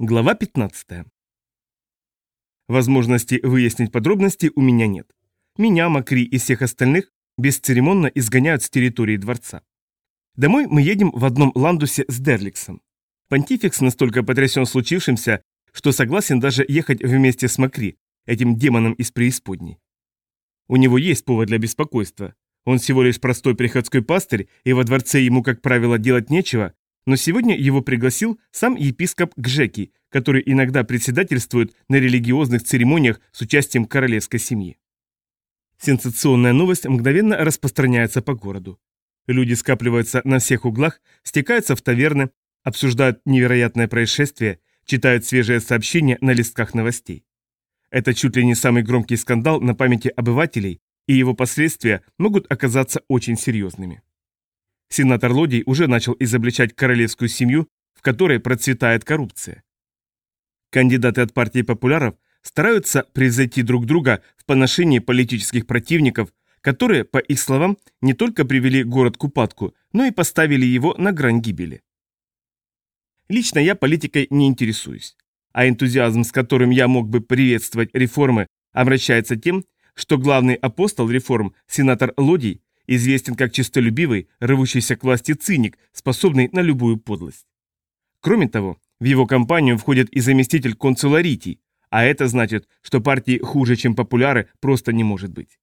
Глава 15. Возможности выяснить подробности у меня нет. Меня, Макри и всех остальных бесцеремонно изгоняют с территории дворца. Домой мы едем в одном ландусе с Дерликсом. Понтификс настолько потрясен случившимся, что согласен даже ехать вместе с Макри, этим демоном из преисподней. У него есть повод для беспокойства. Он всего лишь простой приходской пастырь, и во дворце ему, как правило, делать нечего, но сегодня его пригласил сам епископ Гжеки, который иногда председательствует на религиозных церемониях с участием королевской семьи. Сенсационная новость мгновенно распространяется по городу. Люди скапливаются на всех углах, стекаются в таверны, обсуждают невероятное происшествие, читают свежие сообщения на листках новостей. Это чуть ли не самый громкий скандал на памяти обывателей, и его последствия могут оказаться очень серьезными. Сенатор Лодий уже начал изобличать королевскую семью, в которой процветает коррупция. Кандидаты от партии популяров стараются превзойти друг друга в поношении политических противников, которые, по их словам, не только привели город к упадку, но и поставили его на грань гибели. Лично я политикой не интересуюсь, а энтузиазм, с которым я мог бы приветствовать реформы, обращается тем, что главный апостол реформ, сенатор Лодий, известен как честолюбивый, рвущийся к власти циник, способный на любую подлость. Кроме того, в его компанию входит и заместитель консула Ритий, а это значит, что партии хуже, чем популяры, просто не может быть.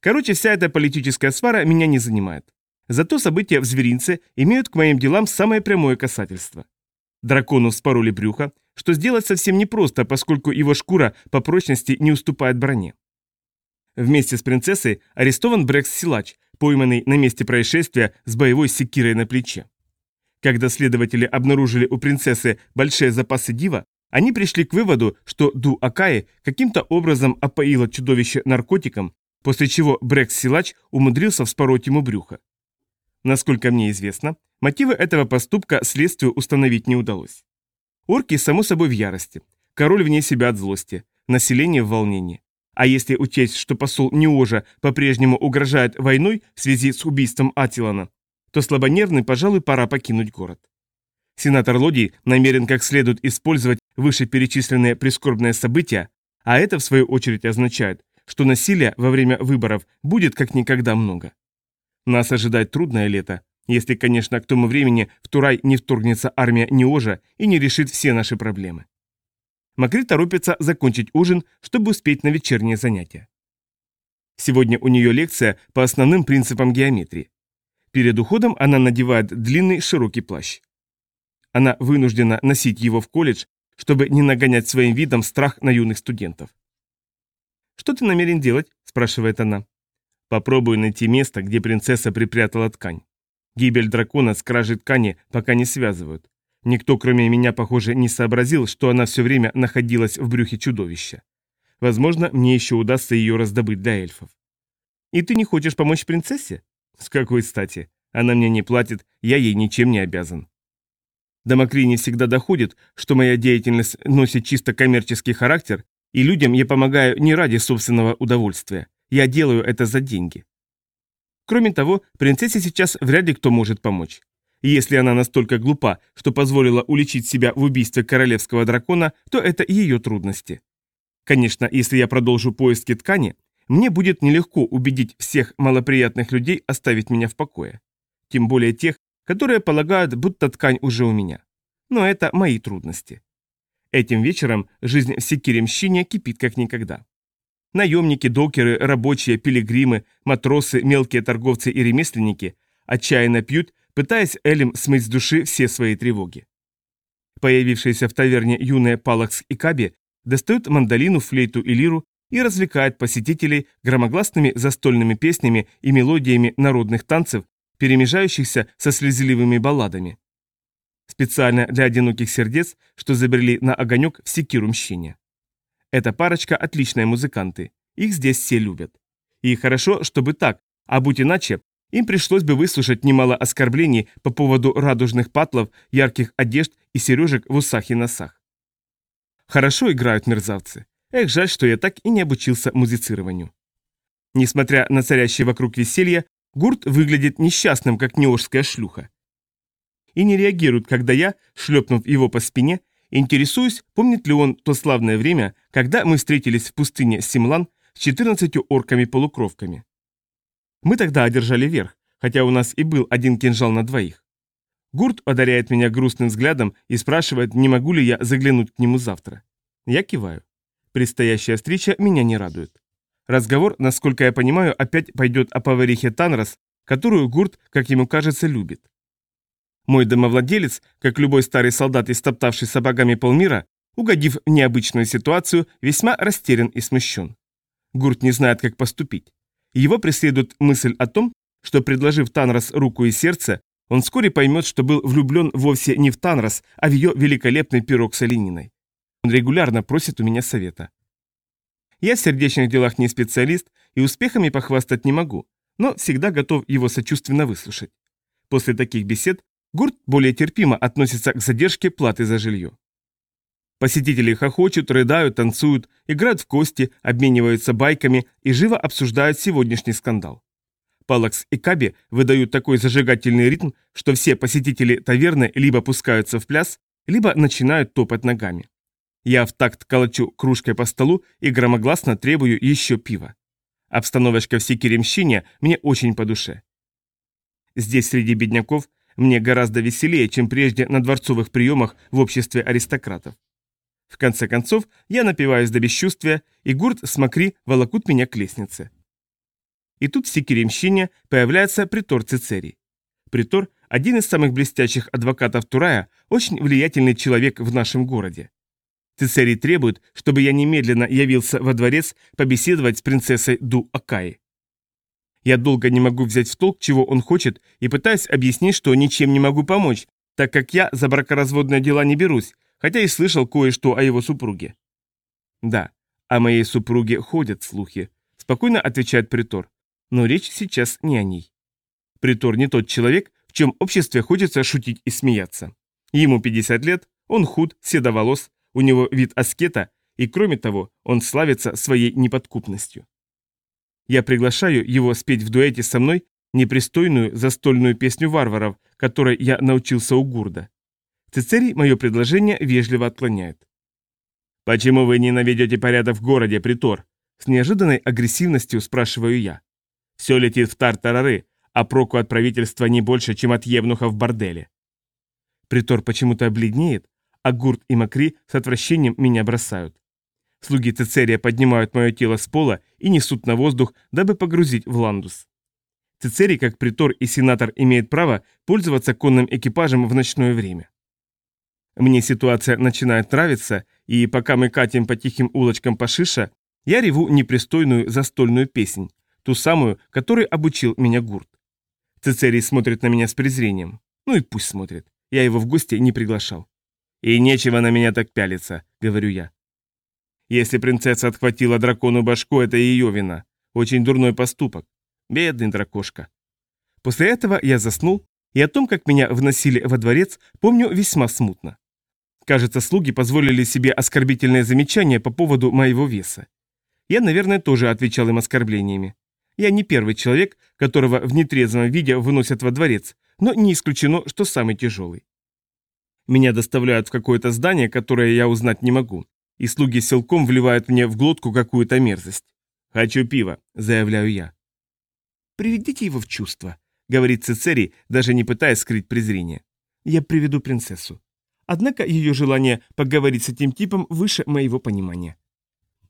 Короче, вся эта политическая свара меня не занимает. Зато события в зверинце имеют к моим делам самое прямое касательство. Дракону вспороли брюхо, что сделать совсем непросто, поскольку его шкура по прочности не уступает броне. Вместе с принцессой арестован Брекс Силач, пойманный на месте происшествия с боевой секирой на плече. Когда следователи обнаружили у принцессы большие запасы дива, они пришли к выводу, что Ду Акаи каким-то образом опоила чудовище наркотиком, после чего Брекс Силач умудрился вспороть ему брюхо. Насколько мне известно, мотивы этого поступка следствию установить не удалось. Орки, само собой, в ярости. Король вне себя от злости. Население в волнении. А если учесть, что посол Неожа по-прежнему угрожает войной в связи с убийством Атилана, то слабонервный, пожалуй, пора покинуть город. Сенатор Лодий намерен как следует использовать вышеперечисленные прискорбные события, а это, в свою очередь, означает, что насилия во время выборов будет как никогда много. Нас ожидает трудное лето, если, конечно, к тому времени в Турай не вторгнется армия Неожа и не решит все наши проблемы. Макри торопится закончить ужин, чтобы успеть на вечернее занятие. Сегодня у нее лекция по основным принципам геометрии. Перед уходом она надевает длинный широкий плащ. Она вынуждена носить его в колледж, чтобы не нагонять своим видом страх на юных студентов. «Что ты намерен делать?» – спрашивает она. «Попробую найти место, где принцесса припрятала ткань. Гибель дракона с кражей ткани пока не связывают. Никто, кроме меня, похоже, не сообразил, что она все время находилась в брюхе чудовища. Возможно, мне еще удастся ее раздобыть для эльфов. И ты не хочешь помочь принцессе? С какой стати? Она мне не платит, я ей ничем не обязан. До Макри всегда доходит, что моя деятельность носит чисто коммерческий характер, и людям я помогаю не ради собственного удовольствия. Я делаю это за деньги. Кроме того, принцессе сейчас вряд ли кто может помочь. Если она настолько глупа, что позволила уличить себя в убийстве королевского дракона, то это ее трудности. Конечно, если я продолжу поиски ткани, мне будет нелегко убедить всех малоприятных людей оставить меня в покое. Тем более тех, которые полагают, будто ткань уже у меня. Но это мои трудности. Этим вечером жизнь в Секиремщине кипит как никогда. Наемники, докеры, рабочие, пилигримы, матросы, мелкие торговцы и ремесленники отчаянно пьют пытаясь Элем смыть с души все свои тревоги. Появившиеся в таверне юные Палакс и Каби достают мандолину, флейту и лиру и развлекают посетителей громогласными застольными песнями и мелодиями народных танцев, перемежающихся со слезливыми балладами. Специально для одиноких сердец, что забрели на огонек в Секирумщине. Эта парочка – отличные музыканты, их здесь все любят. И хорошо, чтобы так, а будь иначе, им пришлось бы выслушать немало оскорблений по поводу радужных патлов, ярких одежд и сережек в усах и носах. Хорошо играют мерзавцы. Эх, жаль, что я так и не обучился музицированию. Несмотря на царящее вокруг веселье, Гурт выглядит несчастным, как неожская шлюха. И не реагирует, когда я, шлепнув его по спине, Интересуюсь, помнит ли он то славное время, когда мы встретились в пустыне Симлан с 14 орками-полукровками. Мы тогда одержали верх, хотя у нас и был один кинжал на двоих. Гурт одаряет меня грустным взглядом и спрашивает, не могу ли я заглянуть к нему завтра. Я киваю. Предстоящая встреча меня не радует. Разговор, насколько я понимаю, опять пойдет о поварихе Танрос, которую Гурт, как ему кажется, любит. Мой домовладелец, как любой старый солдат, истоптавший сапогами полмира, угодив в необычную ситуацию, весьма растерян и смущен. Гурт не знает, как поступить. Его преследует мысль о том, что, предложив Танрос руку и сердце, он вскоре поймет, что был влюблен вовсе не в Танрос, а в ее великолепный пирог с олениной. Он регулярно просит у меня совета. Я в сердечных делах не специалист и успехами похвастать не могу, но всегда готов его сочувственно выслушать. После таких бесед Гурт более терпимо относится к задержке платы за жилье. Посетители хохочут, рыдают, танцуют, играют в кости, обмениваются байками и живо обсуждают сегодняшний скандал. Палакс и Каби выдают такой зажигательный ритм, что все посетители таверны либо пускаются в пляс, либо начинают топать ногами. Я в такт колочу кружкой по столу и громогласно требую еще пива. Обстановочка в Секиремщине мне очень по душе. Здесь среди бедняков мне гораздо веселее, чем прежде на дворцовых приемах в обществе аристократов. В конце концов, я напиваюсь до бесчувствия, и Гурт с Макри волокут меня к лестнице. И тут в Секиремщине появляется притор Цицерий. Притор – один из самых блестящих адвокатов Турая, очень влиятельный человек в нашем городе. Цицерий требует, чтобы я немедленно явился во дворец побеседовать с принцессой Ду Акаи. Я долго не могу взять в толк, чего он хочет, и пытаюсь объяснить, что ничем не могу помочь, так как я за бракоразводные дела не берусь, хотя и слышал кое-что о его супруге. Да, о моей супруге ходят слухи, спокойно отвечает Притор, но речь сейчас не о ней. Притор не тот человек, в чем обществе хочется шутить и смеяться. Ему 50 лет, он худ, седоволос, у него вид аскета, и кроме того, он славится своей неподкупностью. Я приглашаю его спеть в дуэте со мной непристойную застольную песню варваров, которой я научился у Гурда. Цицерий мое предложение вежливо отклоняет. «Почему вы не наведете порядок в городе, Притор?» С неожиданной агрессивностью спрашиваю я. Все летит в тартарары, а проку от правительства не больше, чем от евнуха в борделе. Притор почему-то обледнеет, а Гурт и Макри с отвращением меня бросают. Слуги Цицерия поднимают мое тело с пола и несут на воздух, дабы погрузить в ландус. Цицерий, как притор и сенатор, имеет право пользоваться конным экипажем в ночное время. Мне ситуация начинает нравиться, и пока мы катим по тихим улочкам Пашиша, я реву непристойную застольную песнь, ту самую, которой обучил меня Гурт. Цицерий смотрит на меня с презрением. Ну и пусть смотрит. Я его в гости не приглашал. «И нечего на меня так пялиться», — говорю я. Если принцесса отхватила дракону башку, это ее вина. Очень дурной поступок. Бедный дракошка. После этого я заснул, и о том, как меня вносили во дворец, помню весьма смутно. Кажется, слуги позволили себе оскорбительное замечание по поводу моего веса. Я, наверное, тоже отвечал им оскорблениями. Я не первый человек, которого в нетрезвом виде выносят во дворец, но не исключено, что самый тяжелый. Меня доставляют в какое-то здание, которое я узнать не могу и слуги силком вливают мне в глотку какую-то мерзость. «Хочу пива», — заявляю я. «Приведите его в чувство», — говорит Цицерий, даже не пытаясь скрыть презрение. «Я приведу принцессу. Однако ее желание поговорить с этим типом выше моего понимания».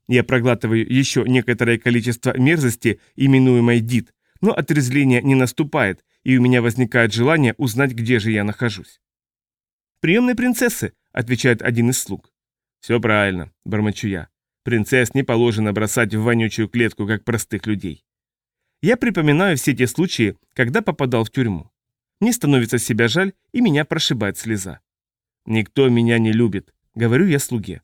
Я проглатываю еще некоторое количество мерзости, именуемой дит, но отрезвление не наступает, и у меня возникает желание узнать, где же я нахожусь. «Приемной принцессы», — отвечает один из слуг. «Все правильно», — бормочу я. «Принцесс не положено бросать в вонючую клетку, как простых людей». Я припоминаю все те случаи, когда попадал в тюрьму. Мне становится себя жаль, и меня прошибает слеза. «Никто меня не любит», — говорю я слуге.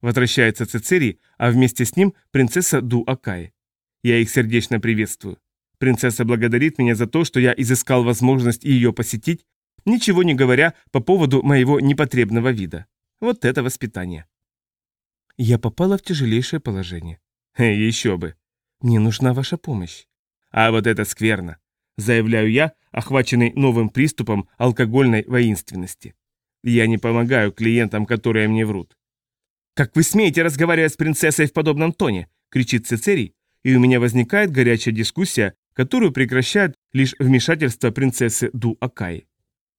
Возвращается Цицерий, а вместе с ним принцесса Ду Акаи. Я их сердечно приветствую. Принцесса благодарит меня за то, что я изыскал возможность ее посетить, ничего не говоря по поводу моего непотребного вида. Вот это воспитание. Я попала в тяжелейшее положение. Еще бы. Мне нужна ваша помощь. А вот это скверно. Заявляю я, охваченный новым приступом алкогольной воинственности. Я не помогаю клиентам, которые мне врут. «Как вы смеете разговаривать с принцессой в подобном тоне?» – кричит Цицерий, и у меня возникает горячая дискуссия, которую прекращает лишь вмешательство принцессы Ду Акаи.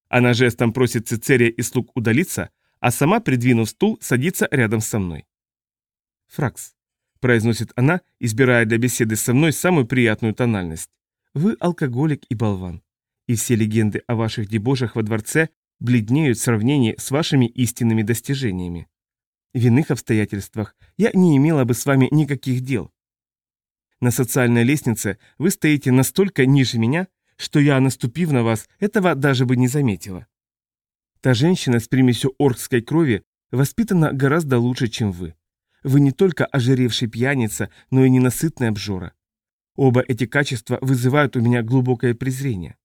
Она жестом просит Цицерия и слуг удалиться, а сама, придвинув стул, садится рядом со мной. «Фракс», – произносит она, избирая для беседы со мной самую приятную тональность. «Вы алкоголик и болван, и все легенды о ваших дебошах во дворце бледнеют в сравнении с вашими истинными достижениями. В иных обстоятельствах я не имела бы с вами никаких дел. На социальной лестнице вы стоите настолько ниже меня, что я, наступив на вас, этого даже бы не заметила. Та женщина с примесью оркской крови воспитана гораздо лучше, чем вы. Вы не только ожиревший пьяница, но и ненасытный обжора. Оба эти качества вызывают у меня глубокое презрение.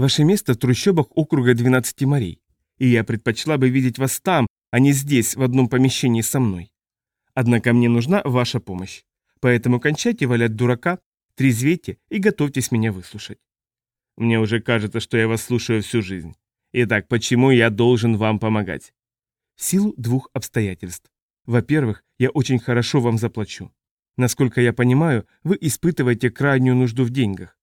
Ваше место в трущобах округа 12 морей, и я предпочла бы видеть вас там, а не здесь, в одном помещении со мной. Однако мне нужна ваша помощь. Поэтому кончайте валять дурака, трезвейте и готовьтесь меня выслушать. Мне уже кажется, что я вас слушаю всю жизнь. Итак, почему я должен вам помогать? В силу двух обстоятельств. Во-первых, я очень хорошо вам заплачу. Насколько я понимаю, вы испытываете крайнюю нужду в деньгах.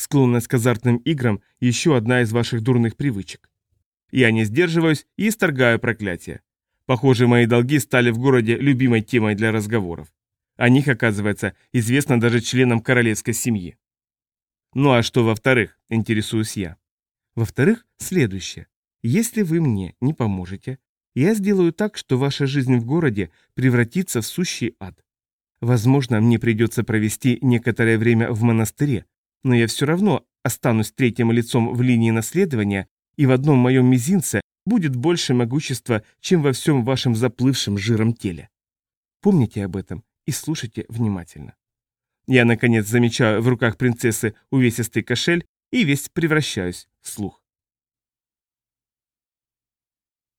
Склонность к азартным играм – еще одна из ваших дурных привычек. Я не сдерживаюсь и исторгаю проклятие. Похоже, мои долги стали в городе любимой темой для разговоров. О них, оказывается, известно даже членам королевской семьи. Ну а что во-вторых, интересуюсь я. Во-вторых, следующее. Если вы мне не поможете, я сделаю так, что ваша жизнь в городе превратится в сущий ад. Возможно, мне придется провести некоторое время в монастыре, но я все равно останусь третьим лицом в линии наследования и в одном моем мизинце будет больше могущества, чем во всем вашем заплывшем жиром теле. Помните об этом и слушайте внимательно. Я, наконец, замечаю в руках принцессы увесистый кошель и весь превращаюсь в слух.